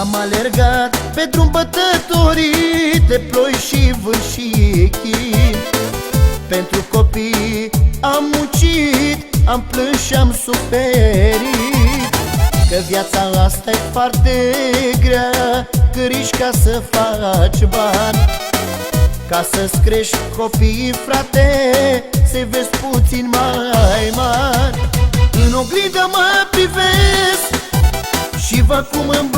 Am alergat pe drum bătătorii De ploi și vânt și chin Pentru copii am muncit Am plâns și am suferit. Că viața asta e foarte grea Câriși ca să faci bani. Ca să-ți crești copiii, frate Să-i vezi puțin mai mari. În oglindă mă privesc Și văd cum îmbătrânesc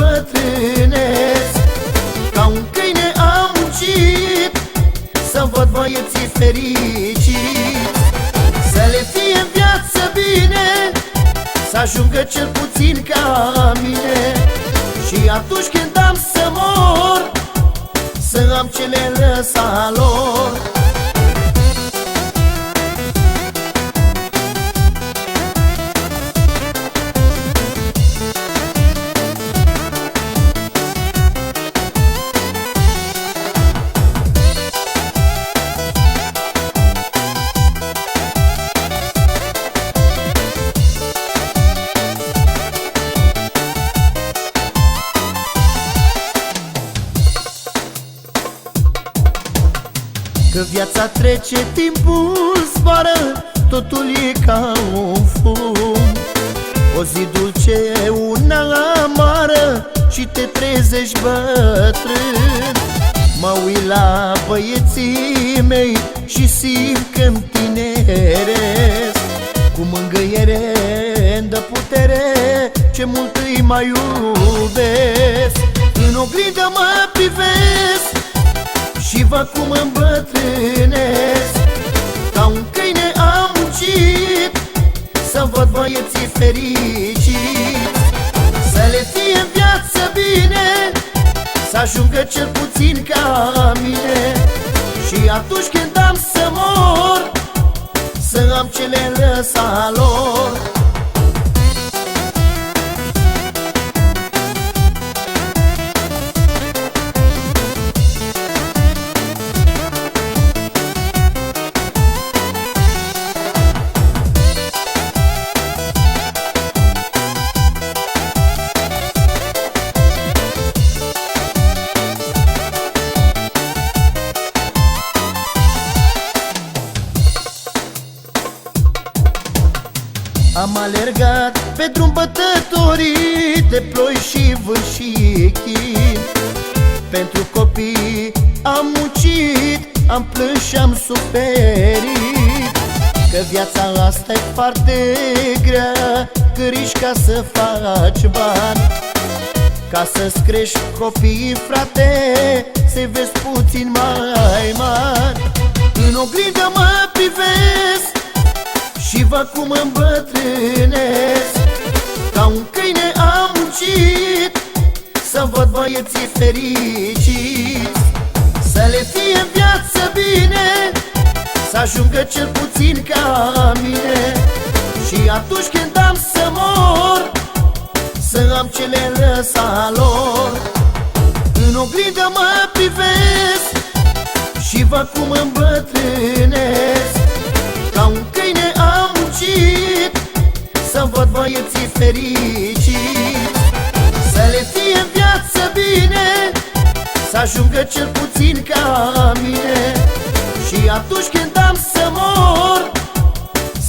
Să văd băieții fericiți. Să le fie în viață bine Să ajungă cel puțin ca mine. Și atunci când am să mor Să am ce le lăsa lor Că viața trece, timpul zboară Totul e ca un fum. O zi dulce, una amară Și te trezești bătrân. Mă uit la băieții mei Și simt că-mi tineresc Cu mângâiere îmi dă putere Ce mult îi mai iubesc. În oglindă mă privesc și văd cum îmbătrânesc. Ca un câine am muncit Să văd băieții fericiți. Să le fie în viață bine Să ajungă cel puțin ca mine. Și atunci când am să mor Să am ce le lăsa lor Am alergat pe drum bătătorii De ploi și vânt și chin Pentru copii am muncit Am plâns și am suferit. Că viața asta e foarte grea Câriși ca să faci bani. Ca să-ți crești copiii, frate Să-i vezi puțin mai mari. În oglindă mă privesc și văd cum îmbătrânesc. Ca un câine am muncit Să văd băieții fericiți. Să le fie în viață bine Să ajungă cel puțin ca mine. Și atunci când am să mor Să am ce le lăsa lor. În oglindă mă privesc fericiți Să le fie în viață bine Să ajungă cel puțin ca mine. Și atunci când am să mor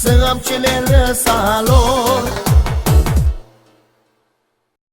Să am ce le lăsa lor